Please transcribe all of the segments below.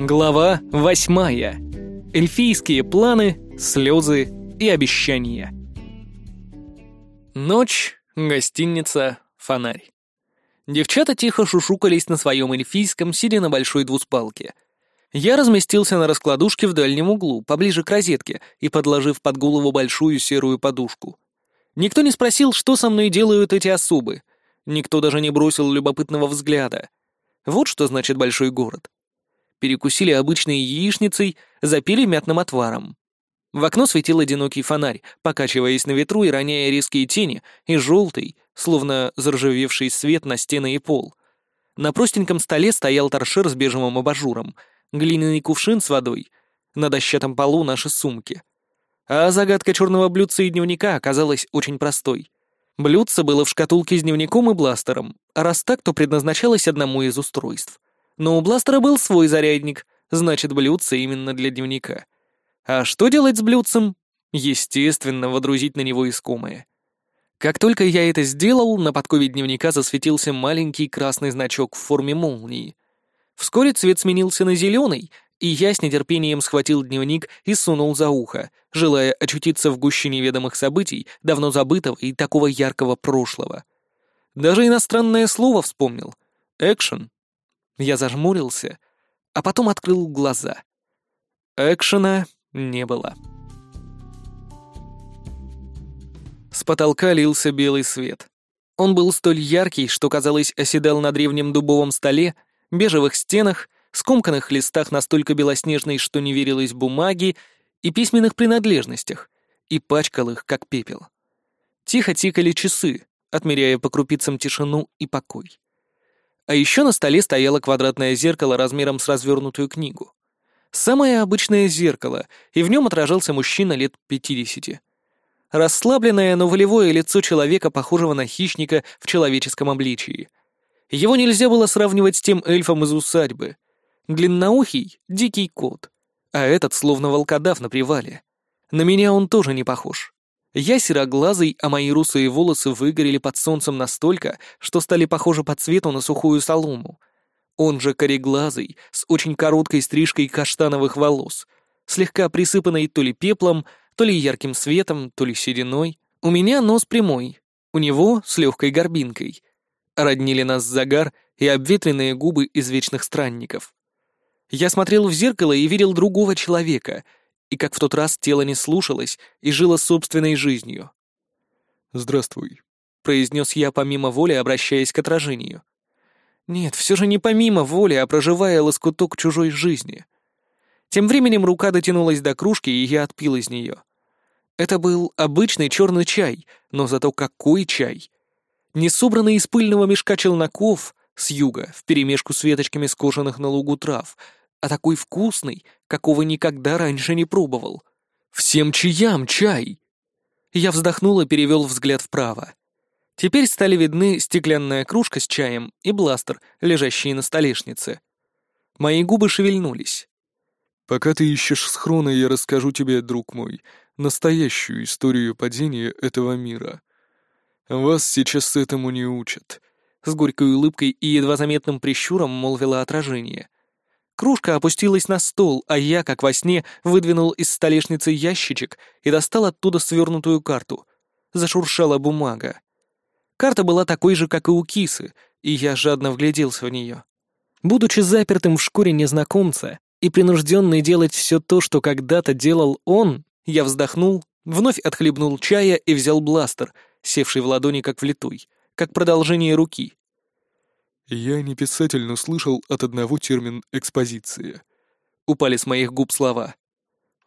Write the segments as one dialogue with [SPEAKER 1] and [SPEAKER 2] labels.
[SPEAKER 1] Глава восьмая. Эльфийские планы, слезы и обещания. Ночь, гостиница, фонарь. Девчата тихо шушукались на своем эльфийском, сидя на большой двуспалке. Я разместился на раскладушке в дальнем углу, поближе к розетке, и подложив под голову большую серую подушку. Никто не спросил, что со мной делают эти особы. Никто даже не бросил любопытного взгляда. Вот что значит большой город перекусили обычной яичницей, запили мятным отваром. В окно светил одинокий фонарь, покачиваясь на ветру и роняя резкие тени, и желтый, словно заржавевший свет на стены и пол. На простеньком столе стоял торшер с бежевым абажуром, глиняный кувшин с водой, на дощатом полу наши сумки. А загадка черного блюдца и дневника оказалась очень простой. Блюдце было в шкатулке с дневником и бластером, а раз так, то предназначалось одному из устройств — но у бластера был свой зарядник, значит, блюдце именно для дневника. А что делать с блюдцем? Естественно, водрузить на него искомое. Как только я это сделал, на подкове дневника засветился маленький красный значок в форме молнии. Вскоре цвет сменился на зеленый, и я с нетерпением схватил дневник и сунул за ухо, желая очутиться в гуще неведомых событий, давно забытого и такого яркого прошлого. Даже иностранное слово вспомнил. Экшен. Я зажмурился, а потом открыл глаза. Экшена не было. С потолка лился белый свет. Он был столь яркий, что, казалось, оседал на древнем дубовом столе, бежевых стенах, скомканных листах настолько белоснежной, что не верилось бумаги, и письменных принадлежностях, и пачкал их, как пепел. Тихо тикали часы, отмеряя по крупицам тишину и покой. А еще на столе стояло квадратное зеркало размером с развернутую книгу. Самое обычное зеркало, и в нем отражался мужчина лет пятидесяти. Расслабленное, но волевое лицо человека, похожего на хищника в человеческом обличии. Его нельзя было сравнивать с тем эльфом из усадьбы. Длинноухий — дикий кот, а этот словно волкодав на привале. На меня он тоже не похож. Я сероглазый, а мои русые волосы выгорели под солнцем настолько, что стали похожи по цвету на сухую солому. Он же кореглазый, с очень короткой стрижкой каштановых волос, слегка присыпанной то ли пеплом, то ли ярким светом, то ли сединой. У меня нос прямой, у него с легкой горбинкой. Роднили нас загар и обветренные губы из вечных странников. Я смотрел в зеркало и видел другого человека — и как в тот раз тело не слушалось и жило собственной жизнью.
[SPEAKER 2] «Здравствуй», —
[SPEAKER 1] произнес я помимо воли, обращаясь к отражению. Нет, все же не помимо воли, а проживая лоскуток чужой жизни. Тем временем рука дотянулась до кружки, и я отпил из нее. Это был обычный черный чай, но зато какой чай! Не собранный из пыльного мешка челноков с юга, вперемешку с веточками скошенных на лугу трав — а такой вкусный, какого никогда раньше не пробовал. Всем чаям чай!» Я вздохнул и перевел взгляд вправо. Теперь стали видны стеклянная кружка с чаем и бластер, лежащие на столешнице. Мои губы шевельнулись.
[SPEAKER 2] «Пока ты ищешь схрона, я расскажу тебе, друг мой, настоящую историю падения этого мира. Вас сейчас этому не учат», — с горькой улыбкой и едва заметным прищуром молвило отражение — Кружка опустилась на стол, а я, как во сне, выдвинул из столешницы ящичек и достал оттуда свернутую карту. Зашуршала бумага. Карта была такой же, как и у кисы, и я жадно вгляделся в нее. Будучи запертым в шкуре незнакомца и принужденный делать все то, что когда-то делал он, я вздохнул, вновь отхлебнул чая и взял бластер, севший в ладони как влитой, как продолжение руки. «Я не писатель, но слышал от одного термин «экспозиция».
[SPEAKER 1] Упали с моих губ слова.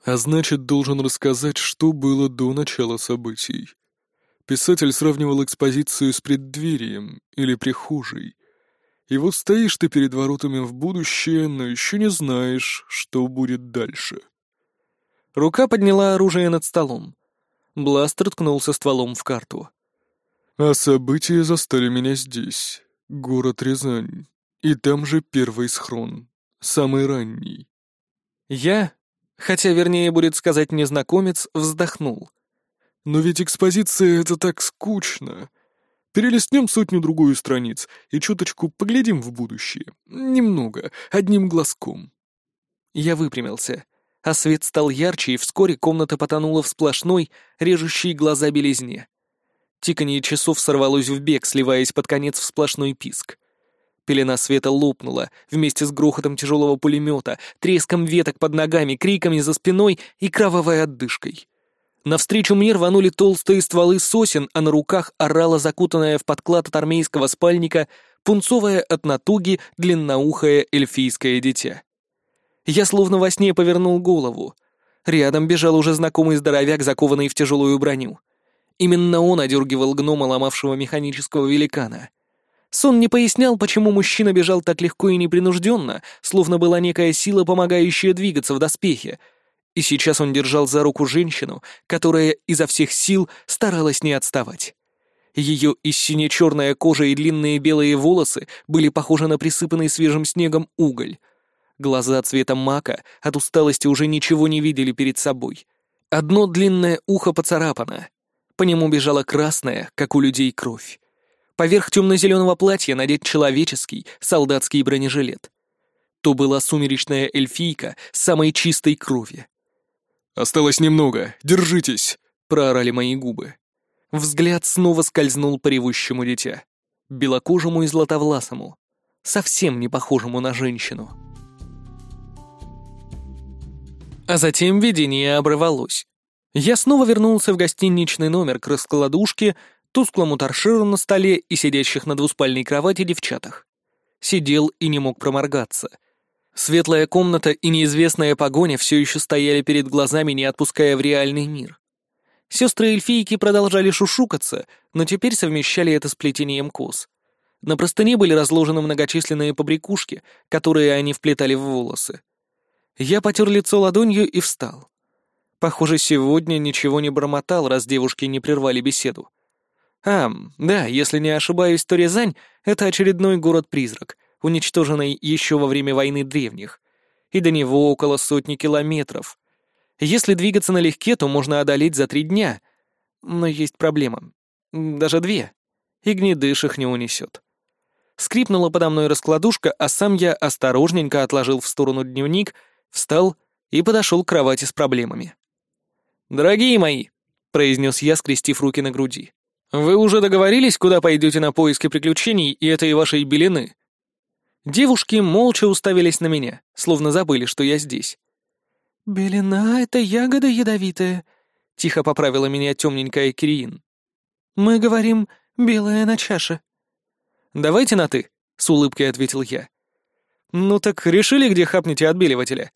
[SPEAKER 2] А значит, должен рассказать, что было до начала событий. Писатель сравнивал экспозицию с преддверием или прихожей. И вот стоишь ты перед воротами в будущее, но еще не знаешь, что будет дальше.
[SPEAKER 1] Рука подняла оружие над столом. Бластер ткнулся стволом в карту.
[SPEAKER 2] А события застали меня здесь, Город Рязань. И там же первый схрон. Самый ранний.
[SPEAKER 1] Я, хотя вернее будет сказать незнакомец, вздохнул.
[SPEAKER 2] Но ведь экспозиция — это так скучно. Перелистнем сотню-другую страниц и чуточку поглядим в будущее. Немного, одним глазком.
[SPEAKER 1] Я выпрямился, а свет стал ярче, и вскоре комната потонула в сплошной, режущей глаза белизне. Тиканье часов сорвалось в бег, сливаясь под конец в сплошной писк. Пелена света лопнула вместе с грохотом тяжелого пулемета, треском веток под ногами, криками за спиной и кровавой отдышкой. Навстречу мне рванули толстые стволы сосен, а на руках орала закутанная в подклад от армейского спальника пунцовая от натуги длинноухое эльфийское дитя. Я словно во сне повернул голову. Рядом бежал уже знакомый здоровяк, закованный в тяжелую броню. Именно он одергивал гнома, ломавшего механического великана. Сон не пояснял, почему мужчина бежал так легко и непринужденно, словно была некая сила, помогающая двигаться в доспехе, и сейчас он держал за руку женщину, которая изо всех сил старалась не отставать. Ее и сине-черная кожа и длинные белые волосы были похожи на присыпанный свежим снегом уголь. Глаза цвета мака от усталости уже ничего не видели перед собой. Одно длинное ухо поцарапано. По нему бежала красная, как у людей, кровь. Поверх темно-зеленого платья надет человеческий, солдатский бронежилет. То была сумеречная эльфийка самой чистой крови.
[SPEAKER 2] «Осталось немного, держитесь!» — проорали мои губы.
[SPEAKER 1] Взгляд снова скользнул по ревущему дитя. Белокожему и златовласому. Совсем не похожему на женщину. А затем видение обрывалось. Я снова вернулся в гостиничный номер к раскладушке, тусклому торширу на столе и сидящих на двуспальной кровати девчатах. Сидел и не мог проморгаться — Светлая комната и неизвестная погоня все еще стояли перед глазами, не отпуская в реальный мир. Сестры-эльфийки продолжали шушукаться, но теперь совмещали это с плетением кос. На простыне были разложены многочисленные побрякушки, которые они вплетали в волосы. Я потер лицо ладонью и встал. Похоже, сегодня ничего не бормотал, раз девушки не прервали беседу. А, да, если не ошибаюсь, то Рязань — это очередной город-призрак, уничтоженный еще во время войны древних, и до него около сотни километров. Если двигаться налегке, то можно одолеть за три дня. Но есть проблема. Даже две. И гнедыш их не унесет. Скрипнула подо мной раскладушка, а сам я осторожненько отложил в сторону дневник, встал и подошел к кровати с проблемами. «Дорогие мои», — произнес я, скрестив руки на груди, — «вы уже договорились, куда пойдете на поиски приключений и этой вашей белины?» Девушки молча уставились на меня, словно забыли, что я здесь.
[SPEAKER 3] «Белина — это ягода ядовитая», — тихо поправила меня темненькая Кириин. «Мы говорим «белая на чаше».
[SPEAKER 1] «Давайте на «ты», — с улыбкой ответил я. «Ну так решили, где хапнете отбеливателя?»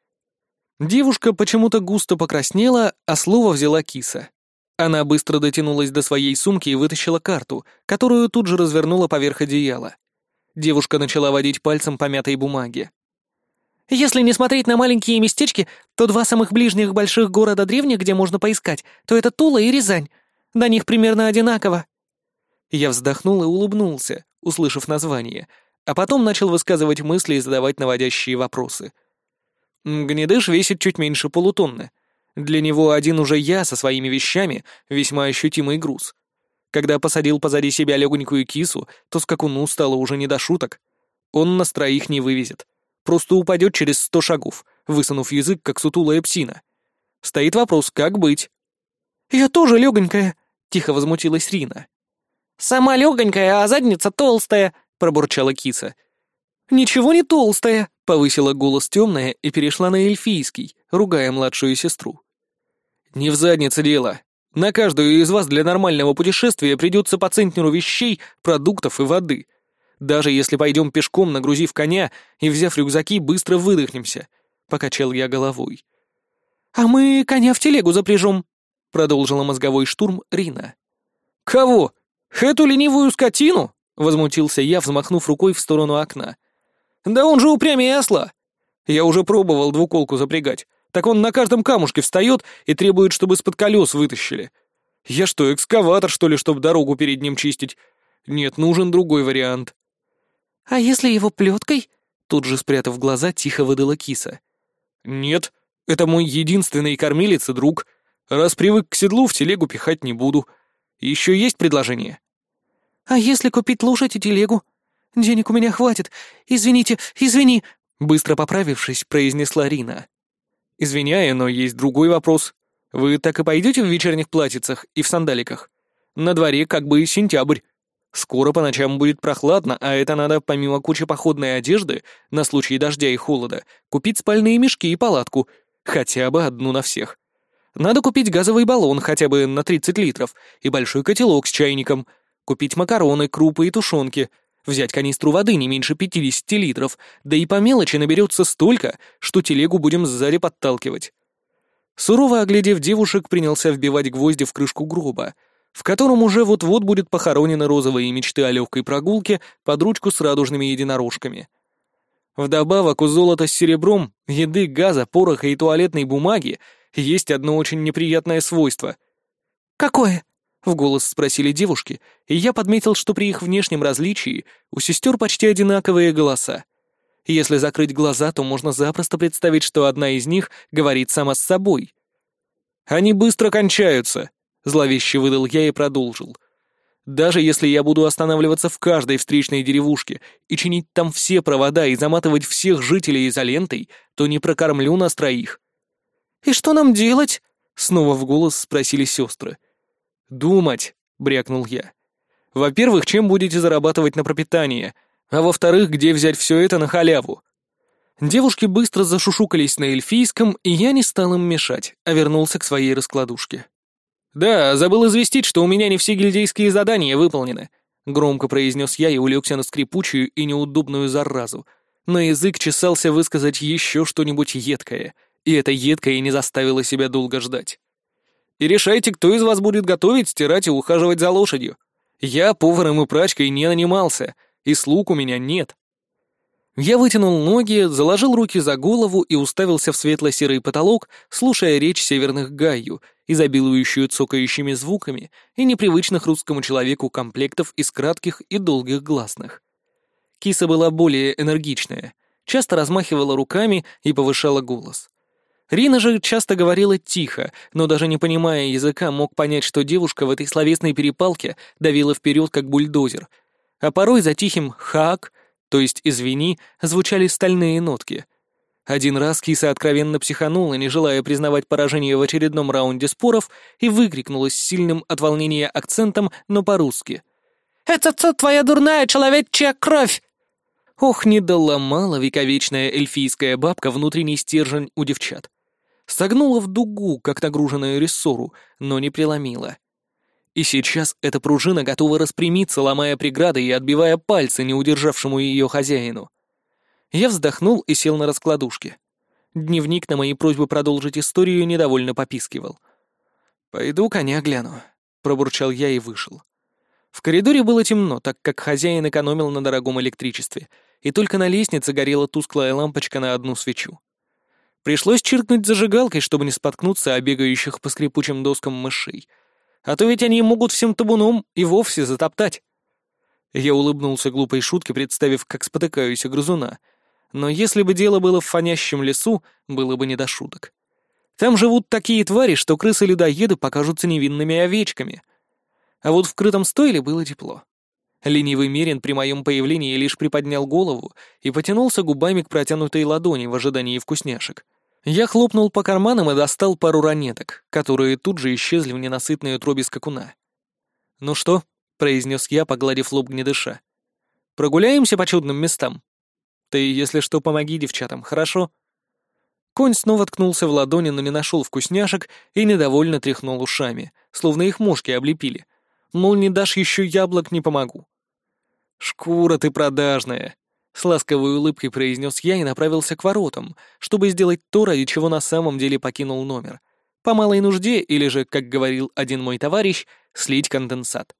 [SPEAKER 1] Девушка почему-то густо покраснела, а слово взяла киса. Она быстро дотянулась до своей сумки и вытащила карту, которую тут же развернула поверх одеяла. Девушка начала водить пальцем по мятой бумаге.
[SPEAKER 3] «Если не смотреть на маленькие местечки, то два самых ближних больших города древних, где можно поискать, то это Тула и Рязань. До них примерно одинаково».
[SPEAKER 1] Я вздохнул и улыбнулся, услышав название, а потом начал высказывать мысли и задавать наводящие вопросы. Гнедыш весит чуть меньше полутонны. Для него один уже я со своими вещами — весьма ощутимый груз. Когда посадил позади себя легонькую кису, то скакуну стало уже не до шуток. Он нас троих не вывезет. Просто упадет через сто шагов, высунув язык, как сутулая псина. Стоит вопрос, как быть?
[SPEAKER 3] «Я тоже легонькая», — тихо возмутилась
[SPEAKER 1] Рина.
[SPEAKER 3] «Сама легонькая, а задница толстая», — пробурчала киса.
[SPEAKER 1] «Ничего не толстая», — повысила голос темная и перешла на эльфийский, ругая младшую сестру. «Не в заднице дело. На каждую из вас для нормального путешествия придется по центнеру вещей, продуктов и воды. Даже если пойдем пешком, нагрузив коня и взяв рюкзаки, быстро выдохнемся», — покачал я головой.
[SPEAKER 3] «А мы коня в телегу запряжем», —
[SPEAKER 1] продолжила мозговой штурм Рина. «Кого? Эту ленивую скотину?» — возмутился я, взмахнув рукой в сторону окна. «Да он же упрямее осла! Я уже пробовал двуколку запрягать. Так он на каждом камушке встает и требует, чтобы из-под колес вытащили. Я что, экскаватор, что ли, чтобы дорогу перед ним чистить? Нет, нужен другой вариант.
[SPEAKER 3] А если его плеткой? Тут же, спрятав глаза, тихо выдала киса.
[SPEAKER 1] Нет, это мой единственный кормилец и друг. Раз привык к седлу, в телегу пихать не буду. Еще есть предложение?
[SPEAKER 3] А если купить лошадь и телегу? Денег у меня хватит. Извините, извини.
[SPEAKER 1] Быстро поправившись, произнесла Рина. «Извиняю, но есть другой вопрос. Вы так и пойдете в вечерних платьицах и в сандаликах? На дворе как бы сентябрь. Скоро по ночам будет прохладно, а это надо, помимо кучи походной одежды, на случай дождя и холода, купить спальные мешки и палатку, хотя бы одну на всех. Надо купить газовый баллон хотя бы на 30 литров и большой котелок с чайником, купить макароны, крупы и тушенки, взять канистру воды не меньше 50 литров, да и по мелочи наберется столько, что телегу будем сзади подталкивать. Сурово оглядев девушек, принялся вбивать гвозди в крышку гроба, в котором уже вот-вот будет похоронены розовые мечты о легкой прогулке под ручку с радужными единорожками. Вдобавок у золота с серебром, еды, газа, пороха и туалетной бумаги есть одно очень неприятное свойство.
[SPEAKER 3] «Какое?» — в голос
[SPEAKER 1] спросили девушки, и я подметил, что при их внешнем различии у сестер почти одинаковые голоса. Если закрыть глаза, то можно запросто представить, что одна из них говорит сама с собой. «Они быстро кончаются», Зловеще выдал я и продолжил. Даже если я буду останавливаться в каждой встречной деревушке и чинить там все провода и заматывать всех жителей изолентой, то не прокормлю нас троих.
[SPEAKER 3] «И что нам делать?»
[SPEAKER 1] — снова в голос спросили сестры. «Думать», — брякнул я. «Во-первых, чем будете зарабатывать на пропитание, а во-вторых, где взять все это на халяву?» Девушки быстро зашушукались на эльфийском, и я не стал им мешать, а вернулся к своей раскладушке. «Да, забыл известить, что у меня не все гильдейские задания выполнены», — громко произнес я и улегся на скрипучую и неудобную заразу. Но язык чесался высказать еще что-нибудь едкое, и это едкое не заставило себя долго ждать. «И решайте, кто из вас будет готовить, стирать и ухаживать за лошадью. Я поваром и прачкой не нанимался, и слуг у меня нет». Я вытянул ноги, заложил руки за голову и уставился в светло-серый потолок, слушая речь северных гайю, изобилующую цокающими звуками и непривычных русскому человеку комплектов из кратких и долгих гласных. Киса была более энергичная, часто размахивала руками и повышала голос. Рина же часто говорила тихо, но даже не понимая языка, мог понять, что девушка в этой словесной перепалке давила вперед, как бульдозер, а порой за тихим «хак» то есть «извини», звучали стальные нотки. Один раз киса откровенно психанула, не желая признавать поражение в очередном раунде споров, и выкрикнула с сильным от волнения акцентом, но по-русски. «Это то твоя дурная человечья кровь!» Ох, не доломала вековечная эльфийская бабка внутренний стержень у девчат. Согнула в дугу, как нагруженную рессору, но не преломила. И сейчас эта пружина готова распрямиться, ломая преграды и отбивая пальцы не удержавшему ее хозяину. Я вздохнул и сел на раскладушке. Дневник на мои просьбы продолжить историю недовольно попискивал. «Пойду коня гляну», — пробурчал я и вышел. В коридоре было темно, так как хозяин экономил на дорогом электричестве, и только на лестнице горела тусклая лампочка на одну свечу. Пришлось чиркнуть зажигалкой, чтобы не споткнуться о бегающих по скрипучим доскам мышей — а то ведь они могут всем табуном и вовсе затоптать. Я улыбнулся глупой шутке, представив, как спотыкаюсь о грызуна. Но если бы дело было в фонящем лесу, было бы не до шуток. Там живут такие твари, что крысы-людоеды покажутся невинными овечками. А вот в крытом стойле было тепло. Ленивый Мерин при моем появлении лишь приподнял голову и потянулся губами к протянутой ладони в ожидании вкусняшек. Я хлопнул по карманам и достал пару ранеток, которые тут же исчезли в ненасытной утробе скакуна. «Ну что?» — произнес я, погладив лоб гнедыша. «Прогуляемся по чудным местам? Ты, если что, помоги девчатам, хорошо?» Конь снова ткнулся в ладони, но не нашел вкусняшек и недовольно тряхнул ушами, словно их мушки облепили. Мол, не дашь еще яблок, не помогу. «Шкура ты продажная!» С ласковой улыбкой произнес я и направился к воротам, чтобы сделать то, ради чего на самом деле покинул номер. По малой нужде, или же, как говорил один мой товарищ, слить конденсат.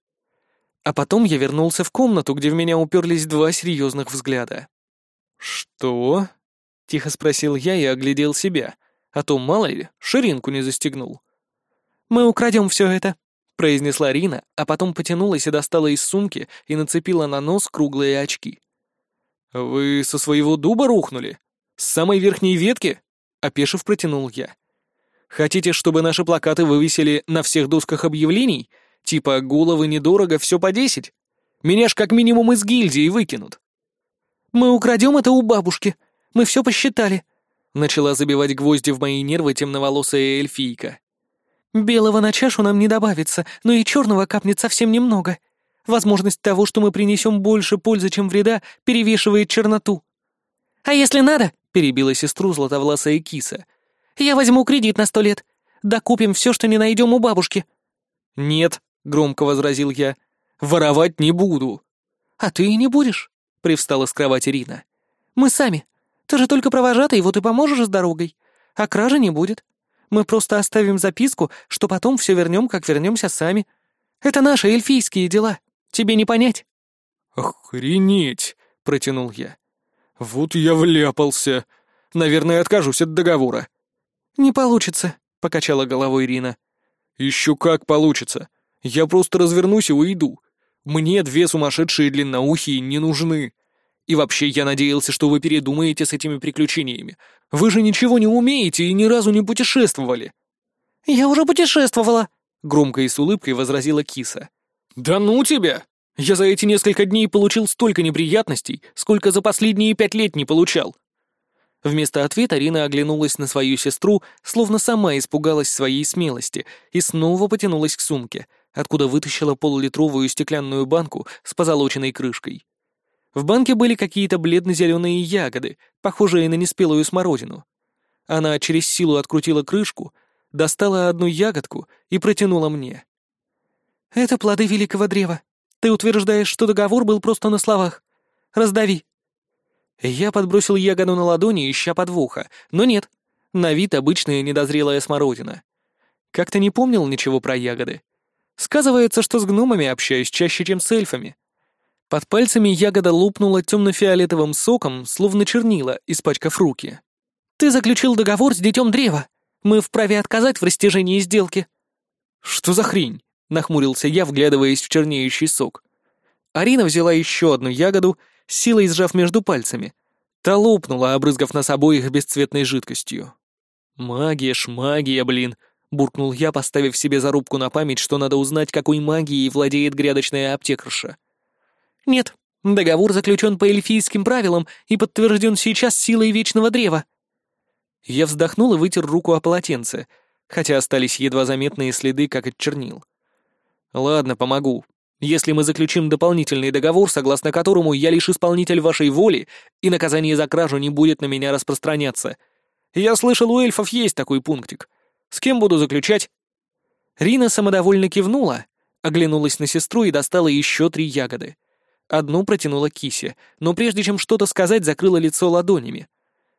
[SPEAKER 1] А потом я вернулся в комнату, где в меня уперлись два серьезных взгляда. «Что?» — тихо спросил я и оглядел себя, а то, мало ли, ширинку не застегнул. «Мы украдем все это», — произнесла Рина, а потом потянулась и достала из сумки и нацепила на нос круглые очки. «Вы со своего дуба рухнули? С самой верхней ветки?» — опешив протянул я. «Хотите, чтобы наши плакаты вывесили на всех досках объявлений? Типа «головы недорого, все по десять»? Меня ж как минимум из гильдии выкинут».
[SPEAKER 3] «Мы украдем это у бабушки. Мы все посчитали».
[SPEAKER 1] Начала забивать гвозди в мои нервы темноволосая эльфийка.
[SPEAKER 3] «Белого на чашу нам не добавится, но и черного капнет совсем немного. Возможность того, что мы принесем больше пользы, чем вреда, перевешивает черноту». «А если надо?» — перебила сестру златовласая киса. «Я возьму кредит на сто лет. Докупим все, что не найдем у бабушки».
[SPEAKER 1] «Нет», — громко возразил я, — «воровать не буду».
[SPEAKER 3] «А ты и не будешь», — привстала с кровати Рина. «Мы сами. Ты же только провожатый, вот и поможешь с дорогой. А кражи не будет. Мы просто оставим записку, что потом все вернем, как вернемся сами. Это наши эльфийские дела. Тебе не понять».
[SPEAKER 2] «Охренеть!» — протянул я. «Вот я вляпался. Наверное, откажусь от договора».
[SPEAKER 3] «Не получится», — покачала головой Ирина.
[SPEAKER 2] «Еще как получится. Я просто развернусь и уйду. Мне две сумасшедшие длинноухие не нужны. И вообще, я надеялся, что вы передумаете с этими приключениями. Вы же ничего не умеете и ни разу не путешествовали».
[SPEAKER 3] «Я уже путешествовала», —
[SPEAKER 1] громко и с улыбкой возразила киса.
[SPEAKER 2] «Да ну тебя! Я за эти несколько дней получил столько неприятностей, сколько за последние пять лет не получал».
[SPEAKER 1] Вместо ответа Рина оглянулась на свою сестру, словно сама испугалась своей смелости, и снова потянулась к сумке, откуда вытащила полулитровую стеклянную банку с позолоченной крышкой. В банке были какие-то бледно-зеленые ягоды, похожие на неспелую смородину. Она через силу открутила крышку, достала одну ягодку и протянула мне.
[SPEAKER 3] «Это плоды великого древа. Ты утверждаешь, что договор был просто на словах. Раздави».
[SPEAKER 1] Я подбросил ягоду на ладони, ища подвоха, но нет. На вид обычная недозрелая смородина. Как-то не помнил ничего про ягоды. Сказывается, что с гномами общаюсь чаще, чем с эльфами. Под пальцами ягода лопнула темно-фиолетовым соком, словно чернила, испачкав руки.
[SPEAKER 3] «Ты заключил договор с Детем Древа. Мы вправе отказать в растяжении сделки».
[SPEAKER 1] «Что за хрень?» — нахмурился я, вглядываясь в чернеющий сок. Арина взяла еще одну ягоду, силой сжав между пальцами. Та лопнула, обрызгав нас обоих бесцветной жидкостью. «Магия ж магия, блин!» — буркнул я, поставив себе зарубку на память, что надо узнать, какой магией владеет грядочная аптекарша.
[SPEAKER 3] «Нет, договор заключен по эльфийским правилам и подтвержден сейчас силой Вечного Древа».
[SPEAKER 1] Я вздохнул и вытер руку о полотенце, хотя остались едва заметные следы, как от чернил. «Ладно, помогу. Если мы заключим дополнительный договор, согласно которому я лишь исполнитель вашей воли, и наказание за кражу не будет на меня распространяться. Я слышал, у эльфов есть такой пунктик. С кем буду заключать?» Рина самодовольно кивнула, оглянулась на сестру и достала еще три ягоды. Одну протянула кисе, но прежде чем что-то сказать, закрыла лицо ладонями.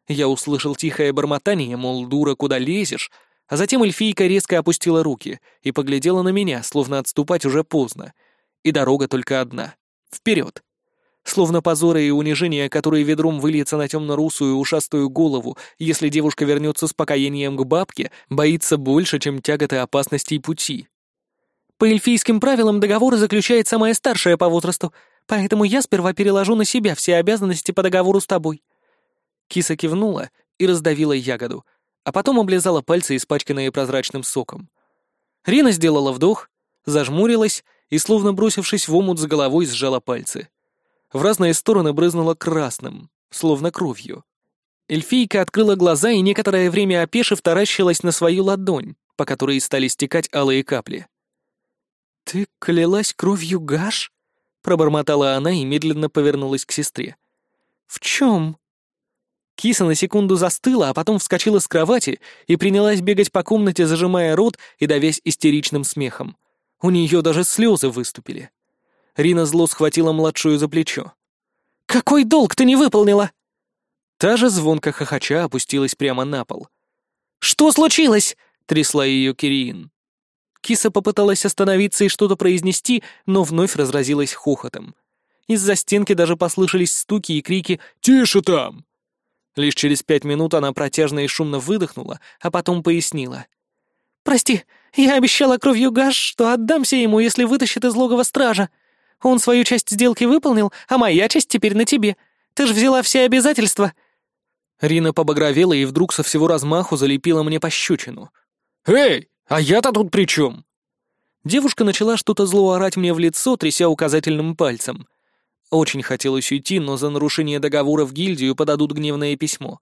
[SPEAKER 1] Я услышал тихое бормотание, мол, дура, куда лезешь, а затем эльфийка резко опустила руки и поглядела на меня, словно отступать уже поздно. И дорога только одна — вперед. Словно позоры и унижения, которые ведром выльются на темно-русую ушастую голову, если девушка вернется с покаянием к бабке, боится больше, чем тяготы опасностей пути.
[SPEAKER 3] По эльфийским правилам договор заключает самая старшая по возрасту, поэтому я сперва переложу на себя все обязанности по договору с тобой».
[SPEAKER 1] Киса кивнула и раздавила ягоду, а потом облизала пальцы, испачканные прозрачным соком. Рина сделала вдох, зажмурилась и, словно бросившись в омут с головой, сжала пальцы. В разные стороны брызнула красным, словно кровью. Эльфийка открыла глаза и некоторое время опешив таращилась на свою ладонь, по которой стали стекать алые капли.
[SPEAKER 3] «Ты клялась кровью Гаш?»
[SPEAKER 1] пробормотала она и медленно повернулась к сестре.
[SPEAKER 3] «В чем?»
[SPEAKER 1] Киса на секунду застыла, а потом вскочила с кровати и принялась бегать по комнате, зажимая рот и давясь истеричным смехом. У нее даже слезы выступили. Рина зло схватила младшую за плечо.
[SPEAKER 3] «Какой долг ты не выполнила?»
[SPEAKER 1] Та же звонко хохоча опустилась прямо на пол.
[SPEAKER 3] «Что случилось?»
[SPEAKER 1] — трясла ее Кириин. Киса попыталась остановиться и что-то произнести, но вновь разразилась хохотом. Из-за стенки даже послышались стуки и крики «Тише там!». Лишь через пять минут она протяжно и шумно выдохнула, а потом пояснила.
[SPEAKER 3] «Прости, я обещала кровью Гаш, что отдамся ему, если вытащит из логова стража. Он свою часть сделки выполнил, а моя часть теперь на тебе. Ты ж взяла все обязательства».
[SPEAKER 1] Рина побагровела и вдруг со всего размаху залепила мне пощечину. «Эй, «А я-то тут при чем?» Девушка начала что-то зло орать мне в лицо, тряся указательным пальцем. Очень хотелось уйти, но за нарушение договора в гильдию подадут гневное письмо.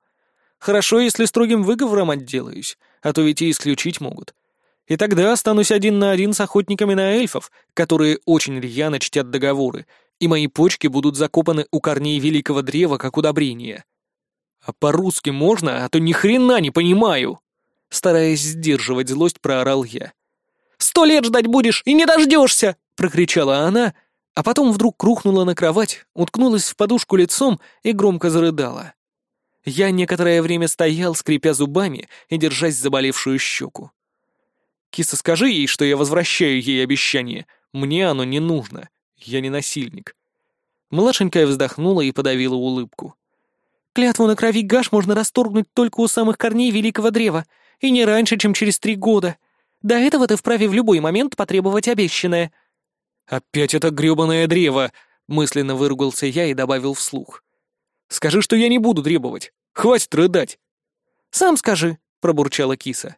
[SPEAKER 1] Хорошо, если строгим выговором отделаюсь, а то ведь и исключить могут. И тогда останусь один на один с охотниками на эльфов, которые очень рьяно чтят договоры, и мои почки будут закопаны у корней великого древа как удобрение. А по-русски можно, а то ни хрена не понимаю. Стараясь сдерживать злость, проорал я. «Сто лет ждать будешь и не дождешься!» — прокричала она, а потом вдруг рухнула на кровать, уткнулась в подушку лицом и громко зарыдала. Я некоторое время стоял, скрипя зубами и держась заболевшую щеку. «Киса, скажи ей, что я возвращаю ей обещание. Мне оно не нужно. Я не насильник». Младшенькая вздохнула и подавила улыбку. «Клятву на крови Гаш можно расторгнуть только у самых корней великого древа, и не раньше, чем через три года. До этого ты вправе в любой момент потребовать обещанное». «Опять это грёбаное древо!» — мысленно выругался я и добавил вслух. «Скажи, что я не буду требовать. Хватит рыдать!»
[SPEAKER 3] «Сам скажи», — пробурчала киса.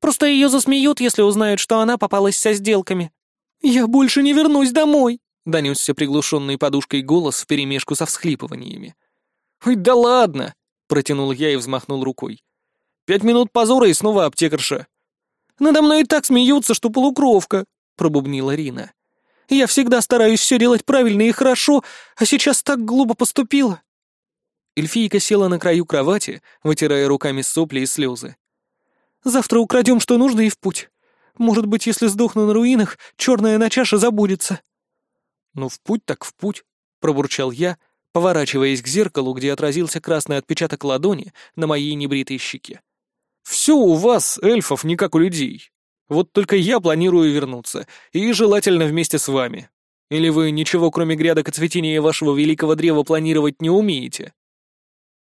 [SPEAKER 3] «Просто ее засмеют, если узнают, что она попалась со сделками». «Я больше не вернусь домой!» — донесся приглушенный подушкой голос вперемешку со всхлипываниями.
[SPEAKER 1] «Ой, да ладно!» — протянул я и взмахнул рукой. «Пять минут позора и снова аптекарша».
[SPEAKER 3] «Надо мной и так смеются, что полукровка», — пробубнила Рина. Я всегда стараюсь все делать правильно и хорошо, а сейчас так глупо поступила».
[SPEAKER 1] Эльфийка села на краю кровати, вытирая руками сопли и слезы.
[SPEAKER 3] «Завтра украдем, что нужно, и в путь. Может быть, если сдохну на руинах, черная на чаше забудется».
[SPEAKER 1] «Ну, в путь так в путь», — пробурчал я, поворачиваясь к зеркалу, где отразился красный отпечаток ладони на моей небритой щеке. «Все у вас, эльфов, не как у людей. Вот только я планирую вернуться, и желательно вместе с вами. Или вы ничего, кроме грядок и цветения вашего великого древа, планировать не умеете?»